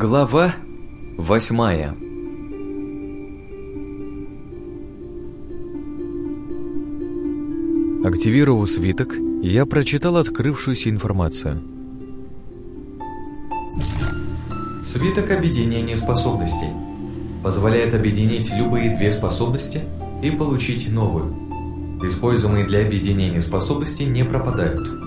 Глава восьмая Активировав свиток, я прочитал открывшуюся информацию. Свиток объединения способностей позволяет объединить любые две способности и получить новую. Используемые для объединения способностей не пропадают.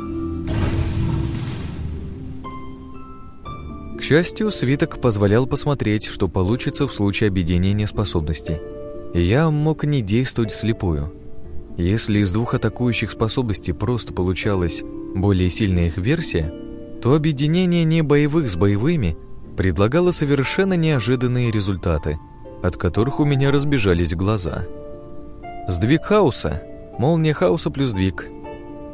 Счастью, свиток позволял посмотреть, что получится в случае объединения способностей. И я мог не действовать вслепую. Если из двух атакующих способностей просто получалась более сильная их версия, то объединение не боевых с боевыми предлагало совершенно неожиданные результаты, от которых у меня разбежались глаза. Сдвиг хаоса, молния хаоса плюс сдвиг.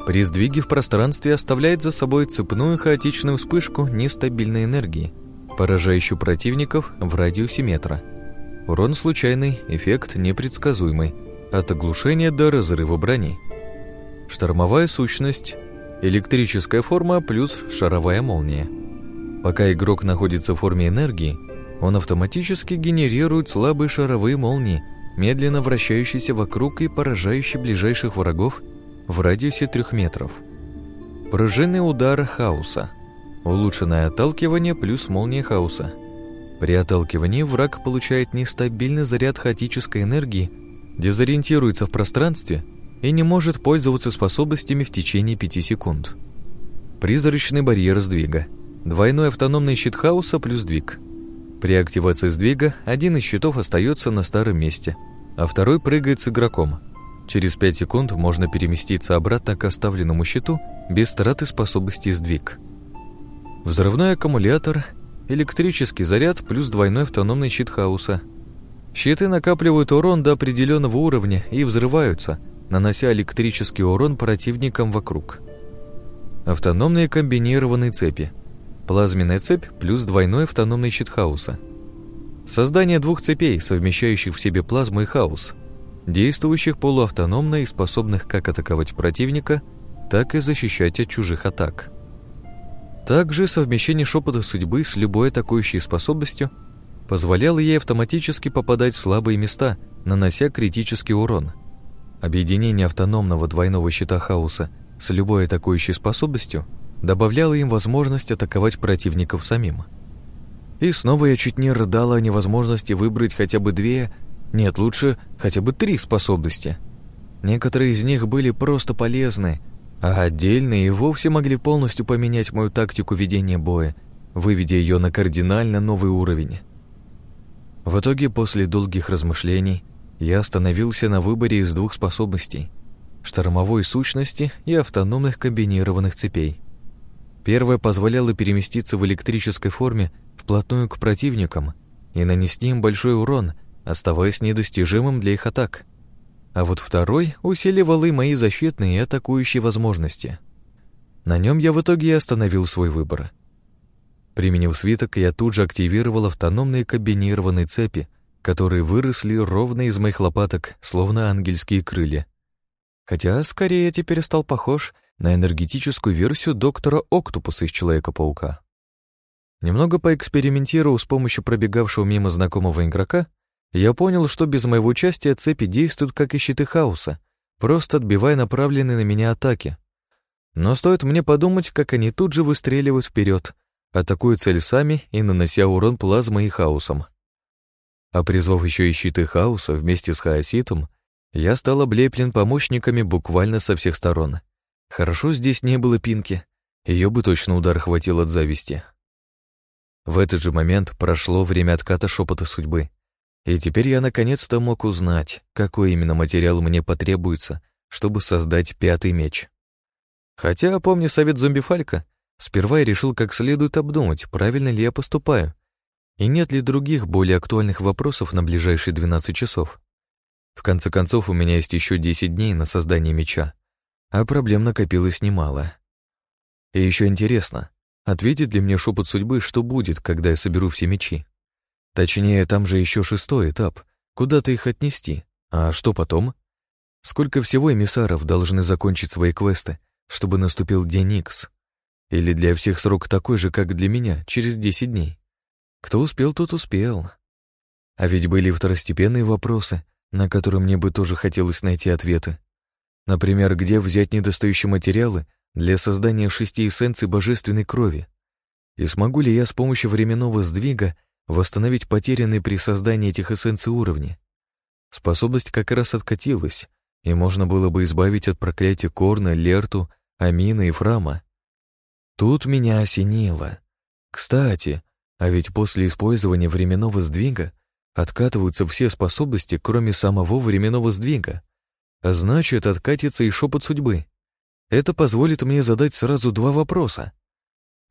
При сдвиге в пространстве оставляет за собой цепную хаотичную вспышку нестабильной энергии, поражающую противников в радиусе метра. Урон случайный, эффект непредсказуемый – от оглушения до разрыва брони. Штормовая сущность, электрическая форма плюс шаровая молния. Пока игрок находится в форме энергии, он автоматически генерирует слабые шаровые молнии, медленно вращающиеся вокруг и поражающие ближайших врагов в радиусе трех метров. Пружинный удар хаоса. Улучшенное отталкивание плюс молния хаоса. При отталкивании враг получает нестабильный заряд хаотической энергии дезориентируется в пространстве и не может пользоваться способностями в течение 5 секунд. Призрачный барьер сдвига. Двойной автономный щит хаоса плюс сдвиг. При активации сдвига один из щитов остается на старом месте, а второй прыгает с игроком. Через 5 секунд можно переместиться обратно к оставленному щиту без траты способности сдвиг. Взрывной аккумулятор, электрический заряд плюс двойной автономный щит хаоса – Щиты накапливают урон до определенного уровня и взрываются, нанося электрический урон противникам вокруг. Автономные комбинированные цепи. Плазменная цепь плюс двойной автономный щит хаоса. Создание двух цепей, совмещающих в себе плазму и хаос, действующих полуавтономно и способных как атаковать противника, так и защищать от чужих атак. Также совмещение шепота судьбы с любой атакующей способностью – позволяло ей автоматически попадать в слабые места, нанося критический урон. Объединение автономного двойного щита хаоса с любой атакующей способностью добавляло им возможность атаковать противников самим. И снова я чуть не рыдала о невозможности выбрать хотя бы две, нет, лучше хотя бы три способности. Некоторые из них были просто полезны, а отдельные и вовсе могли полностью поменять мою тактику ведения боя, выведя ее на кардинально новый уровень. В итоге, после долгих размышлений, я остановился на выборе из двух способностей – штормовой сущности и автономных комбинированных цепей. Первая позволяла переместиться в электрической форме вплотную к противникам и нанести им большой урон, оставаясь недостижимым для их атак. А вот второй усиливал и мои защитные и атакующие возможности. На нем я в итоге и остановил свой выбор – Применив свиток, я тут же активировал автономные комбинированные цепи, которые выросли ровно из моих лопаток, словно ангельские крылья. Хотя скорее я теперь стал похож на энергетическую версию доктора Октопуса из Человека-паука. Немного поэкспериментировав с помощью пробегавшего мимо знакомого игрока, я понял, что без моего участия цепи действуют как и щиты хаоса, просто отбивая направленные на меня атаки. Но стоит мне подумать, как они тут же выстреливают вперед, атакуют цель сами и нанося урон плазмой и хаосом. А призвав еще и щиты хаоса вместе с хаоситом, я стал облеплен помощниками буквально со всех сторон. Хорошо здесь не было пинки, ее бы точно удар хватил от зависти. В этот же момент прошло время отката шепота судьбы, и теперь я наконец-то мог узнать, какой именно материал мне потребуется, чтобы создать пятый меч. Хотя, помню совет зомби-фалька, Сперва я решил как следует обдумать, правильно ли я поступаю, и нет ли других более актуальных вопросов на ближайшие 12 часов. В конце концов, у меня есть еще 10 дней на создание меча, а проблем накопилось немало. И еще интересно, ответит ли мне шепот судьбы, что будет, когда я соберу все мечи? Точнее, там же еще шестой этап, куда-то их отнести, а что потом? Сколько всего эмиссаров должны закончить свои квесты, чтобы наступил день Икс? Или для всех срок такой же, как для меня, через 10 дней? Кто успел, тот успел. А ведь были второстепенные вопросы, на которые мне бы тоже хотелось найти ответы. Например, где взять недостающие материалы для создания шести эссенций божественной крови? И смогу ли я с помощью временного сдвига восстановить потерянные при создании этих эссенций уровни? Способность как раз откатилась, и можно было бы избавить от проклятия Корна, Лерту, Амина и Фрама. Тут меня осенило. Кстати, а ведь после использования временного сдвига откатываются все способности, кроме самого временного сдвига. А значит, откатится и шепот судьбы. Это позволит мне задать сразу два вопроса.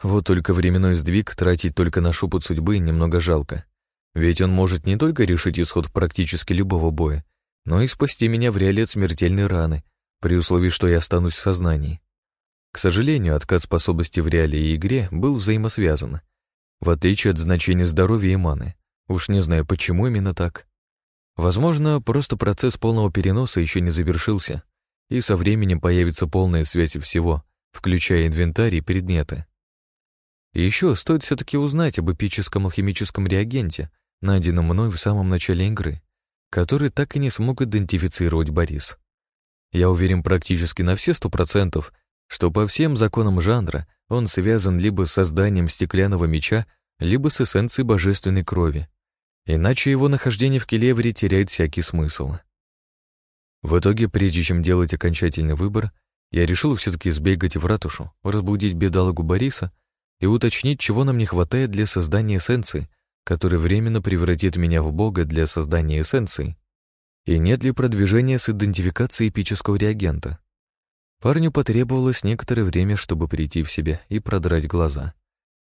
Вот только временной сдвиг тратить только на шепот судьбы немного жалко. Ведь он может не только решить исход практически любого боя, но и спасти меня в реале от смертельной раны, при условии, что я останусь в сознании. К сожалению, откат способности в реале и игре был взаимосвязан, в отличие от значения здоровья и маны. Уж не знаю, почему именно так. Возможно, просто процесс полного переноса еще не завершился, и со временем появится полная связь всего, включая инвентарь и предметы. И еще стоит все-таки узнать об эпическом алхимическом реагенте, найденном мной в самом начале игры, который так и не смог идентифицировать Борис. Я уверен практически на все сто процентов, что по всем законам жанра он связан либо с созданием стеклянного меча, либо с эссенцией божественной крови. Иначе его нахождение в Келевре теряет всякий смысл. В итоге, прежде чем делать окончательный выбор, я решил все-таки сбегать в ратушу, разбудить бедолагу Бориса и уточнить, чего нам не хватает для создания эссенции, который временно превратит меня в бога для создания эссенции, и нет ли продвижения с идентификацией эпического реагента. Парню потребовалось некоторое время, чтобы прийти в себя и продрать глаза.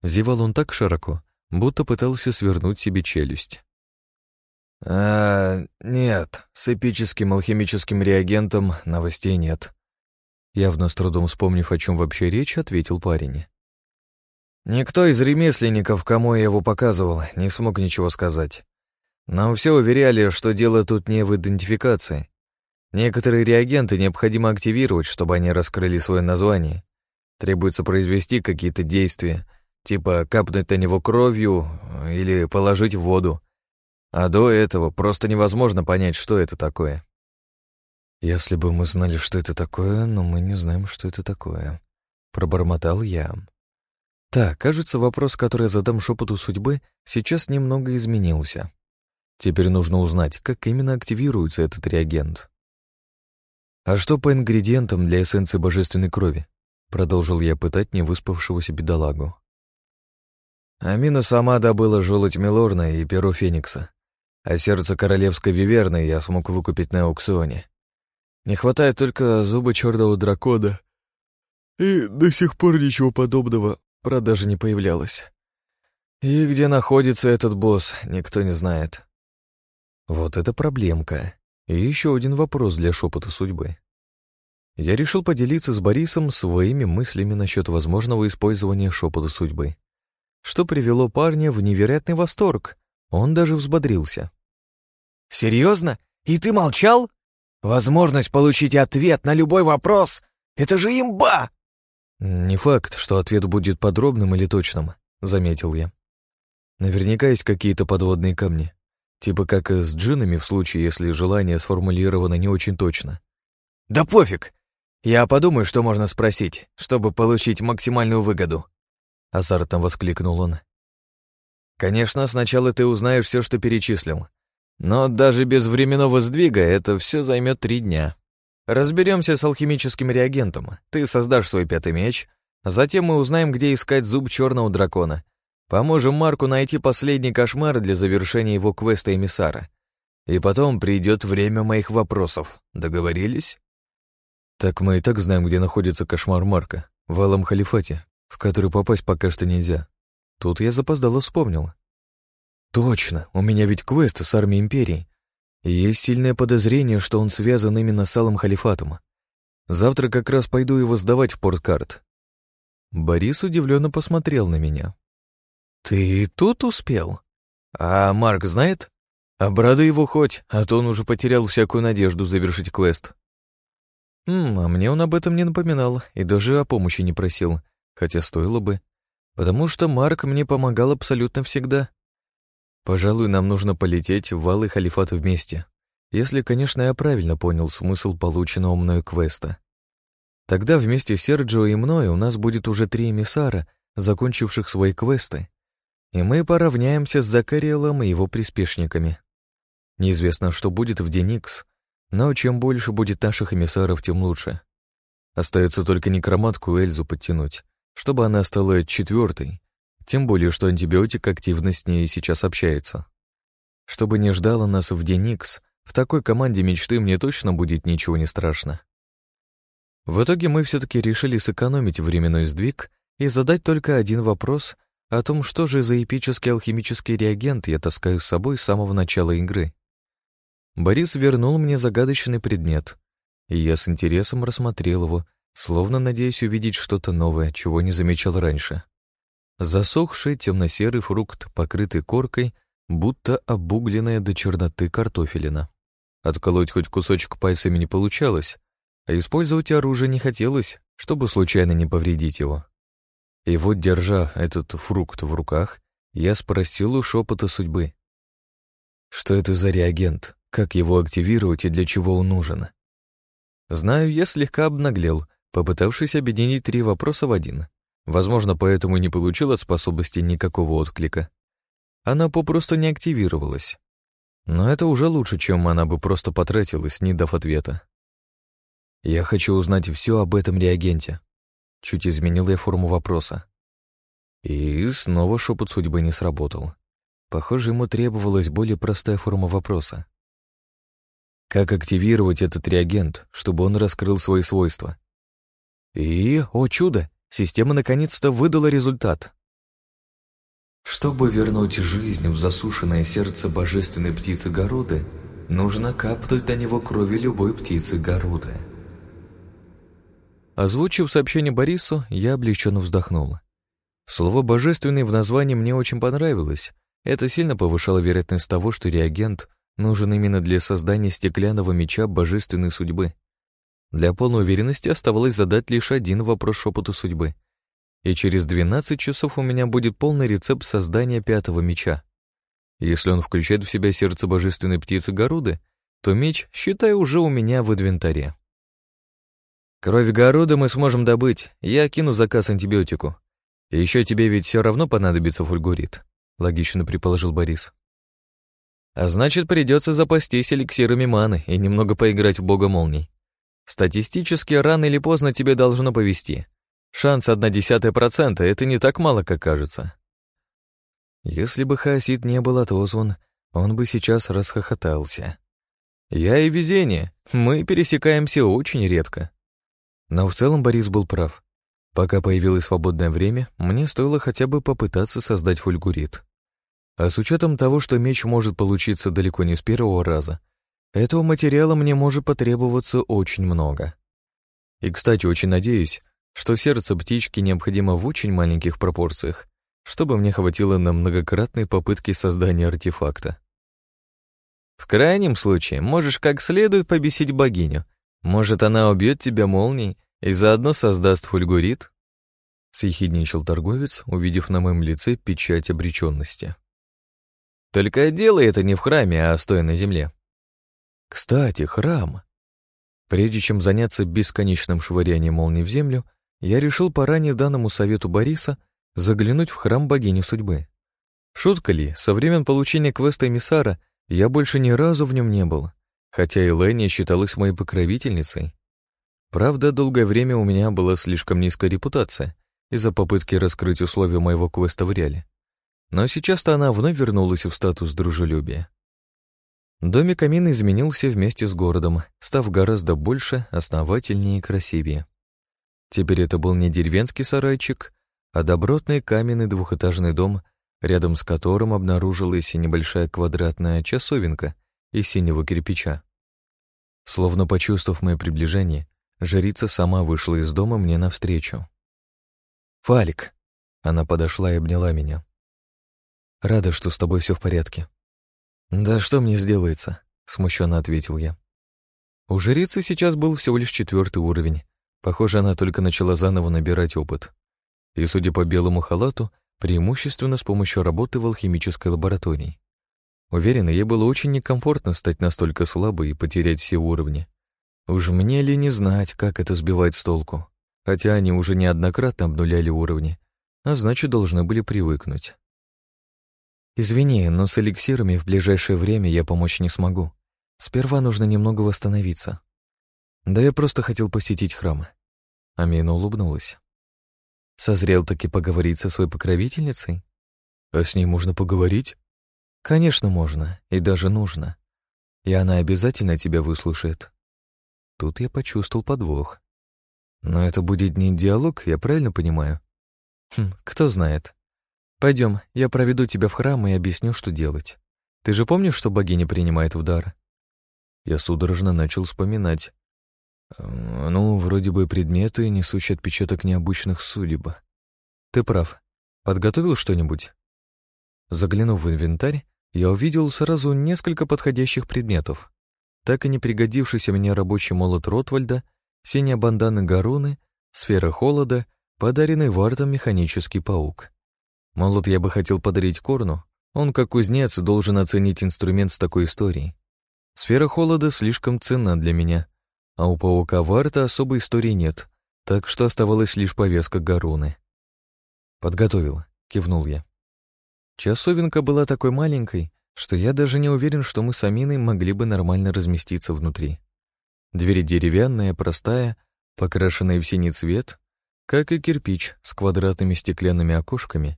Зевал он так широко, будто пытался свернуть себе челюсть. «А, нет, с эпическим алхимическим реагентом новостей нет». Явно с трудом вспомнив, о чем вообще речь, ответил парень. Никто из ремесленников, кому я его показывал, не смог ничего сказать. Нам все уверяли, что дело тут не в идентификации. Некоторые реагенты необходимо активировать, чтобы они раскрыли свое название. Требуется произвести какие-то действия, типа капнуть на него кровью или положить в воду. А до этого просто невозможно понять, что это такое. «Если бы мы знали, что это такое, но мы не знаем, что это такое», — пробормотал я. Так, кажется, вопрос, который я задам шепоту судьбы, сейчас немного изменился. Теперь нужно узнать, как именно активируется этот реагент. «А что по ингредиентам для эссенции божественной крови?» Продолжил я пытать невыспавшегося бедолагу. Амина сама добыла желудь Милорна и перо Феникса, а сердце королевской виверны я смог выкупить на аукционе. Не хватает только зуба черного дракона. И до сих пор ничего подобного продажи не появлялось. И где находится этот босс, никто не знает. Вот это проблемка. И еще один вопрос для шепота судьбы. Я решил поделиться с Борисом своими мыслями насчет возможного использования шепота судьбы, что привело парня в невероятный восторг. Он даже взбодрился. «Серьезно? И ты молчал? Возможность получить ответ на любой вопрос — это же имба!» «Не факт, что ответ будет подробным или точным», — заметил я. «Наверняка есть какие-то подводные камни, типа как с джинами в случае, если желание сформулировано не очень точно». «Да пофиг! Я подумаю, что можно спросить, чтобы получить максимальную выгоду», — азартом воскликнул он. «Конечно, сначала ты узнаешь все, что перечислил, но даже без временного сдвига это все займет три дня». Разберемся с алхимическим реагентом. Ты создашь свой пятый меч. Затем мы узнаем, где искать зуб черного дракона. Поможем Марку найти последний кошмар для завершения его квеста эмиссара. И потом придет время моих вопросов. Договорились? Так мы и так знаем, где находится кошмар Марка. В Алом Халифате, в который попасть пока что нельзя. Тут я запоздало вспомнил. Точно, у меня ведь квест с армией Империи. Есть сильное подозрение, что он связан именно с Алым Халифатом. Завтра как раз пойду его сдавать в порткарт. Борис удивленно посмотрел на меня. «Ты тут успел?» «А Марк знает?» «Обрадуй его хоть, а то он уже потерял всякую надежду завершить квест». «Хм, а мне он об этом не напоминал и даже о помощи не просил, хотя стоило бы. Потому что Марк мне помогал абсолютно всегда. Пожалуй, нам нужно полететь в Валы Халифат вместе. Если, конечно, я правильно понял смысл полученного мною квеста. Тогда вместе с Серджио и мной у нас будет уже три эмиссара, закончивших свои квесты, и мы поравняемся с Закариэлом и его приспешниками. Неизвестно, что будет в Деникс, но чем больше будет наших эмиссаров, тем лучше. Остается только некроматку Эльзу подтянуть, чтобы она стала четвертой, тем более, что антибиотик активно с ней сейчас общается. Чтобы не ждала нас в Деникс, в такой команде мечты мне точно будет ничего не страшно. В итоге мы все-таки решили сэкономить временной сдвиг и задать только один вопрос о том, что же за эпический алхимический реагент я таскаю с собой с самого начала игры. Борис вернул мне загадочный предмет, и я с интересом рассмотрел его, словно надеясь увидеть что-то новое, чего не замечал раньше. Засохший темно-серый фрукт, покрытый коркой, будто обугленная до черноты картофелина. Отколоть хоть кусочек пальцами не получалось, а использовать оружие не хотелось, чтобы случайно не повредить его. И вот, держа этот фрукт в руках, я спросил у шепота судьбы. Что это за реагент? Как его активировать и для чего он нужен? Знаю, я слегка обнаглел, попытавшись объединить три вопроса в один. Возможно, поэтому не получил от способности никакого отклика. Она попросту не активировалась. Но это уже лучше, чем она бы просто потратилась, не дав ответа. Я хочу узнать все об этом реагенте. Чуть изменил я форму вопроса. И снова шепот судьбы не сработал. Похоже, ему требовалась более простая форма вопроса. Как активировать этот реагент, чтобы он раскрыл свои свойства? И, о чудо, система наконец-то выдала результат. Чтобы вернуть жизнь в засушенное сердце божественной птицы Городы, нужно капнуть на него крови любой птицы Городы. Озвучив сообщение Борису, я облегченно вздохнул. Слово «божественный» в названии мне очень понравилось. Это сильно повышало вероятность того, что реагент нужен именно для создания стеклянного меча божественной судьбы. Для полной уверенности оставалось задать лишь один вопрос шепоту судьбы. И через 12 часов у меня будет полный рецепт создания пятого меча. Если он включает в себя сердце божественной птицы Горуды, то меч, считай, уже у меня в инвентаре. Кровь Города мы сможем добыть, я кину заказ антибиотику. Еще тебе ведь все равно понадобится фульгурит, логично предположил Борис. А значит, придется запастись эликсирами маны и немного поиграть в бога молний. Статистически, рано или поздно тебе должно повезти. Шанс процента — это не так мало, как кажется. Если бы Хаосид не был отозван, он бы сейчас расхохотался. Я и везение, мы пересекаемся очень редко. Но в целом Борис был прав. Пока появилось свободное время, мне стоило хотя бы попытаться создать фульгурит. А с учетом того, что меч может получиться далеко не с первого раза, этого материала мне может потребоваться очень много. И, кстати, очень надеюсь, что сердце птички необходимо в очень маленьких пропорциях, чтобы мне хватило на многократные попытки создания артефакта. В крайнем случае, можешь как следует побесить богиню, может, она убьет тебя молнией и заодно создаст фульгурит?» Съехидничал торговец, увидев на моем лице печать обреченности. «Только делай это не в храме, а стоя на земле». «Кстати, храм!» Прежде чем заняться бесконечным швырянием молний в землю, я решил по ранее данному совету Бориса заглянуть в храм богини судьбы. Шутка ли, со времен получения квеста эмиссара я больше ни разу в нем не был хотя и Ленни считалась моей покровительницей. Правда, долгое время у меня была слишком низкая репутация из-за попытки раскрыть условия моего квеста в реале. Но сейчас-то она вновь вернулась в статус дружелюбия. Домик Амины изменился вместе с городом, став гораздо больше, основательнее и красивее. Теперь это был не деревенский сарайчик, а добротный каменный двухэтажный дом, рядом с которым обнаружилась небольшая квадратная часовенка из синего кирпича. Словно почувствовав мое приближение, жрица сама вышла из дома мне навстречу. «Фалик!» Она подошла и обняла меня. «Рада, что с тобой все в порядке». «Да что мне сделается?» — смущенно ответил я. У жрицы сейчас был всего лишь четвертый уровень. Похоже, она только начала заново набирать опыт. И, судя по белому халату, преимущественно с помощью работы в алхимической лаборатории. Уверен, ей было очень некомфортно стать настолько слабой и потерять все уровни. Уж мне ли не знать, как это сбивает с толку? Хотя они уже неоднократно обнуляли уровни, а значит, должны были привыкнуть. «Извини, но с эликсирами в ближайшее время я помочь не смогу. Сперва нужно немного восстановиться. Да я просто хотел посетить храм». Амина улыбнулась. «Созрел таки поговорить со своей покровительницей? А с ней можно поговорить?» «Конечно, можно, и даже нужно. И она обязательно тебя выслушает». Тут я почувствовал подвох. Но это будет не диалог, я правильно понимаю? Хм, кто знает. Пойдем, я проведу тебя в храм и объясню, что делать. Ты же помнишь, что богиня принимает в дар? Я судорожно начал вспоминать. Ну, вроде бы предметы, несущие отпечаток необычных судеб. Ты прав. Подготовил что-нибудь? Заглянув в инвентарь, я увидел сразу несколько подходящих предметов. Так и не пригодившийся мне рабочий молот Ротвальда, синяя бандана Гаруны, сфера холода, подаренный Вартом механический паук. Молот я бы хотел подарить Корну, он, как кузнец, должен оценить инструмент с такой историей. Сфера холода слишком ценна для меня, а у паука Варта особой истории нет, так что оставалась лишь повестка Гаруны. «Подготовил», — кивнул я. Часовенка была такой маленькой, что я даже не уверен, что мы с Аминой могли бы нормально разместиться внутри. Дверь деревянная, простая, покрашенная в синий цвет, как и кирпич с квадратными стеклянными окошками,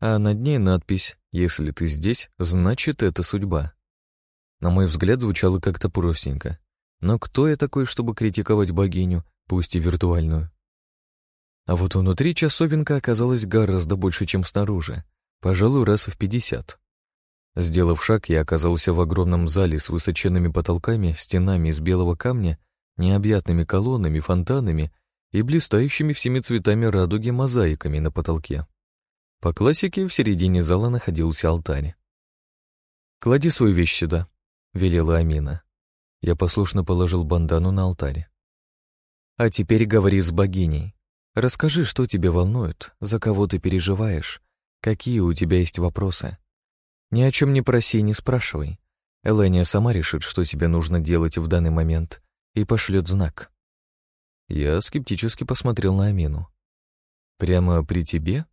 а над ней надпись «Если ты здесь, значит, это судьба». На мой взгляд, звучало как-то простенько. Но кто я такой, чтобы критиковать богиню, пусть и виртуальную? А вот внутри часовенка оказалась гораздо больше, чем снаружи пожалуй, раз в пятьдесят. Сделав шаг, я оказался в огромном зале с высоченными потолками, стенами из белого камня, необъятными колоннами, фонтанами и блистающими всеми цветами радуги мозаиками на потолке. По классике в середине зала находился алтарь. «Клади свою вещь сюда», — велела Амина. Я послушно положил бандану на алтарь. «А теперь говори с богиней. Расскажи, что тебя волнует, за кого ты переживаешь, Какие у тебя есть вопросы? Ни о чем не проси и не спрашивай. Эления сама решит, что тебе нужно делать в данный момент, и пошлет знак. Я скептически посмотрел на Амину. «Прямо при тебе?»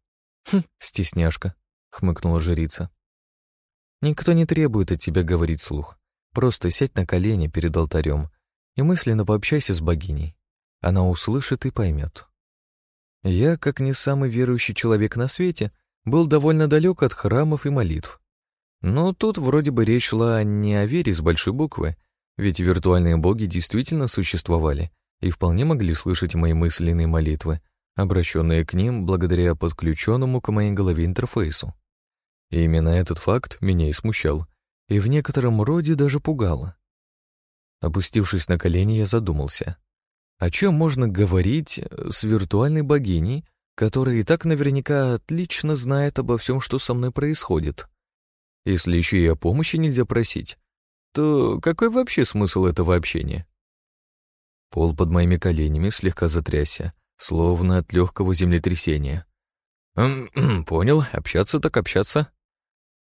«Хм, стесняшка», — хмыкнула жрица. «Никто не требует от тебя говорить слух. Просто сядь на колени перед алтарем и мысленно пообщайся с богиней. Она услышит и поймет». Я, как не самый верующий человек на свете, был довольно далек от храмов и молитв. Но тут вроде бы речь шла не о вере с большой буквы, ведь виртуальные боги действительно существовали и вполне могли слышать мои мысленные молитвы, обращенные к ним благодаря подключенному к моей голове интерфейсу. И именно этот факт меня и смущал, и в некотором роде даже пугало. Опустившись на колени, я задумался. О чем можно говорить с виртуальной богиней, который и так наверняка отлично знает обо всем, что со мной происходит. Если еще и о помощи нельзя просить, то какой вообще смысл этого общения? Пол под моими коленями слегка затрясся, словно от легкого землетрясения. «Понял, общаться так общаться».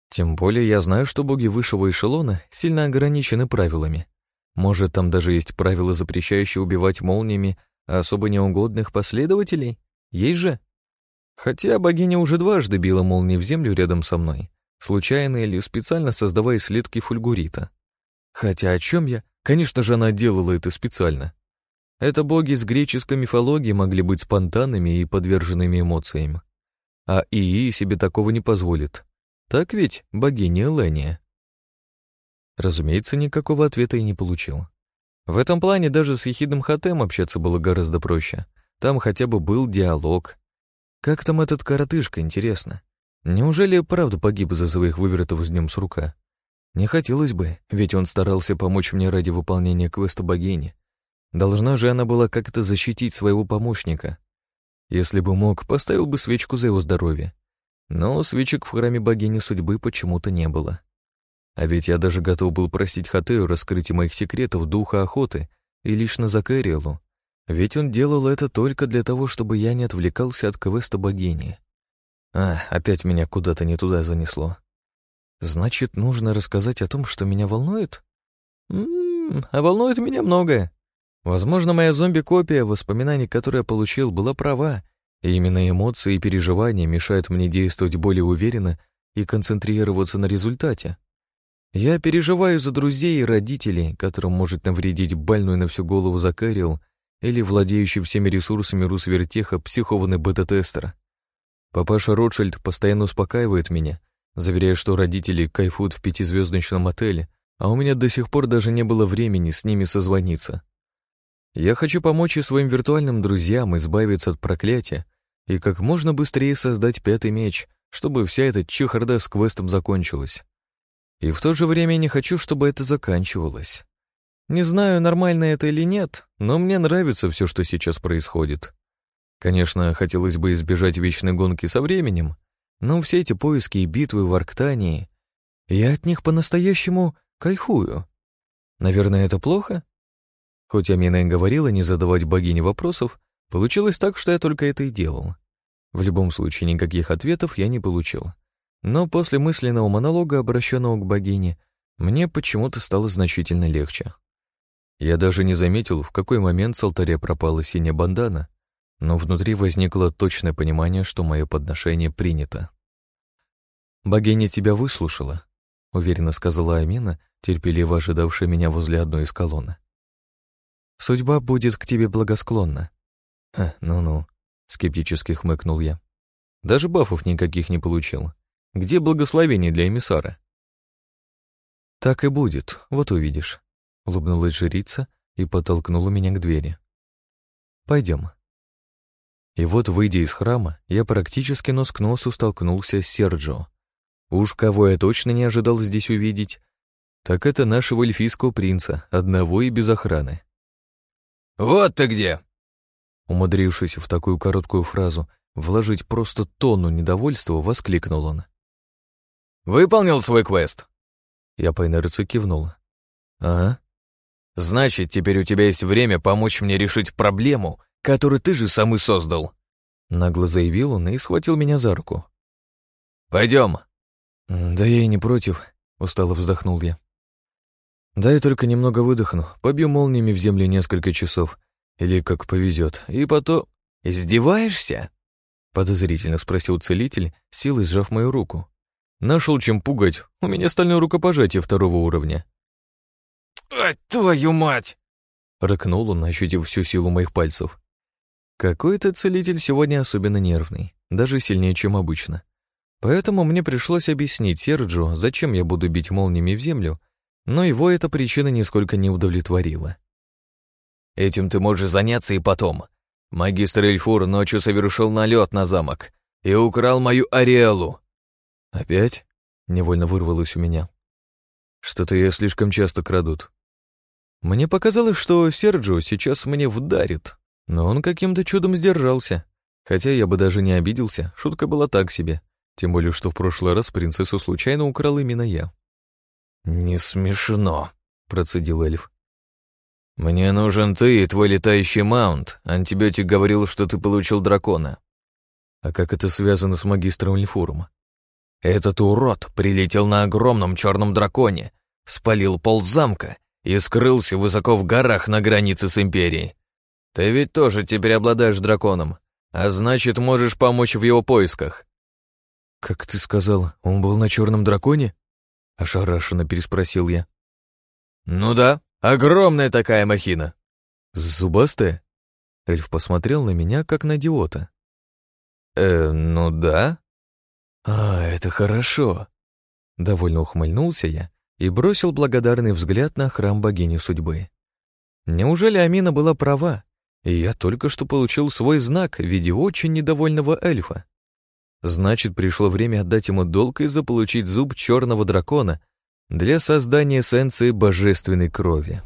Тем более я знаю, что боги высшего эшелона сильно ограничены правилами. Может, там даже есть правила, запрещающие убивать молниями особо неугодных последователей? Есть же? Хотя богиня уже дважды била молнии в землю рядом со мной, случайно или специально создавая слитки фульгурита. Хотя о чем я? Конечно же, она делала это специально. Это боги с греческой мифологии могли быть спонтанными и подверженными эмоциям. А ИИ себе такого не позволит. Так ведь, богиня Эления? Разумеется, никакого ответа и не получил. В этом плане даже с Ехидным Хатем общаться было гораздо проще — там хотя бы был диалог. Как там этот коротышка, интересно? Неужели правда погиб за своих выверотов с днем с рука? Не хотелось бы, ведь он старался помочь мне ради выполнения квеста богини. Должна же она была как-то защитить своего помощника. Если бы мог, поставил бы свечку за его здоровье. Но свечек в храме богини судьбы почему-то не было. А ведь я даже готов был просить Хатею раскрытие моих секретов духа охоты и лично за Кэриэлу, ведь он делал это только для того, чтобы я не отвлекался от квеста богини. А, опять меня куда-то не туда занесло. Значит, нужно рассказать о том, что меня волнует? М-м, а волнует меня многое. Возможно, моя зомби-копия, воспоминаний, которые я получил, была права, и именно эмоции и переживания мешают мне действовать более уверенно и концентрироваться на результате. Я переживаю за друзей и родителей, которым может навредить больной на всю голову Закариэл или владеющий всеми ресурсами Русвертеха психованный бета-тестер. Папаша Ротшильд постоянно успокаивает меня, заверяя, что родители кайфуют в пятизвездочном отеле, а у меня до сих пор даже не было времени с ними созвониться. Я хочу помочь и своим виртуальным друзьям избавиться от проклятия и как можно быстрее создать пятый меч, чтобы вся эта чехарда с квестом закончилась. И в то же время не хочу, чтобы это заканчивалось. Не знаю, нормально это или нет, но мне нравится все, что сейчас происходит. Конечно, хотелось бы избежать вечной гонки со временем, но все эти поиски и битвы в Арктании, я от них по-настоящему кайфую. Наверное, это плохо? Хоть Амина и говорила не задавать богине вопросов, получилось так, что я только это и делал. В любом случае, никаких ответов я не получил. Но после мысленного монолога, обращенного к богине, мне почему-то стало значительно легче. Я даже не заметил, в какой момент с алтаря пропала синяя бандана, но внутри возникло точное понимание, что мое подношение принято. «Богиня тебя выслушала», — уверенно сказала Амина, терпеливо ожидавшая меня возле одной из колонн. «Судьба будет к тебе благосклонна». «Ну-ну», — скептически хмыкнул я. «Даже бафов никаких не получил. Где благословение для эмиссара? Так и будет, вот увидишь. Улыбнулась жрица и подтолкнула меня к двери. Пойдем. И вот, выйдя из храма, я практически нос к носу столкнулся с Серджо. Уж кого я точно не ожидал здесь увидеть, так это нашего эльфийского принца, одного и без охраны. «Вот ты где!» Умудрившись в такую короткую фразу вложить просто тонну недовольства, воскликнул он. Выполнил свой квест?» Я по инерции кивнул. «Ага. Значит, теперь у тебя есть время помочь мне решить проблему, которую ты же сам и создал». Нагло заявил он и схватил меня за руку. «Пойдем». «Да я и не против», — устало вздохнул я. «Дай только немного выдохну, побью молниями в землю несколько часов, или как повезет, и потом...» «Издеваешься?» — подозрительно спросил целитель, силой сжав мою руку. Нашел чем пугать. У меня стальное рукопожатие второго уровня. «Ай, твою мать!» Рыкнул он, ощутив всю силу моих пальцев. Какой-то целитель сегодня особенно нервный, даже сильнее, чем обычно. Поэтому мне пришлось объяснить Серджу, зачем я буду бить молниями в землю, но его эта причина нисколько не удовлетворила. «Этим ты можешь заняться и потом. Магистр Эльфур ночью совершил налет на замок и украл мою Ариэлу. «Опять?» — невольно вырвалось у меня. «Что-то ее слишком часто крадут». Мне показалось, что Серджио сейчас мне вдарит, но он каким-то чудом сдержался. Хотя я бы даже не обиделся, шутка была так себе. Тем более, что в прошлый раз принцессу случайно украл именно я. «Не смешно», — процедил эльф. «Мне нужен ты и твой летающий маунт. Антибиотик говорил, что ты получил дракона». «А как это связано с магистром Льфуром?» Этот урод прилетел на огромном черном драконе, спалил пол замка и скрылся высоко в горах на границе с Империей. Ты ведь тоже теперь обладаешь драконом, а значит, можешь помочь в его поисках. «Как ты сказал, он был на черном драконе?» — ошарашенно переспросил я. «Ну да, огромная такая махина». «Зубастая?» Эльф посмотрел на меня, как на идиота. «Э, ну да», «А, это хорошо!» Довольно ухмыльнулся я и бросил благодарный взгляд на храм богини судьбы. Неужели Амина была права, и я только что получил свой знак в виде очень недовольного эльфа? Значит, пришло время отдать ему долг и заполучить зуб черного дракона для создания эссенции божественной крови.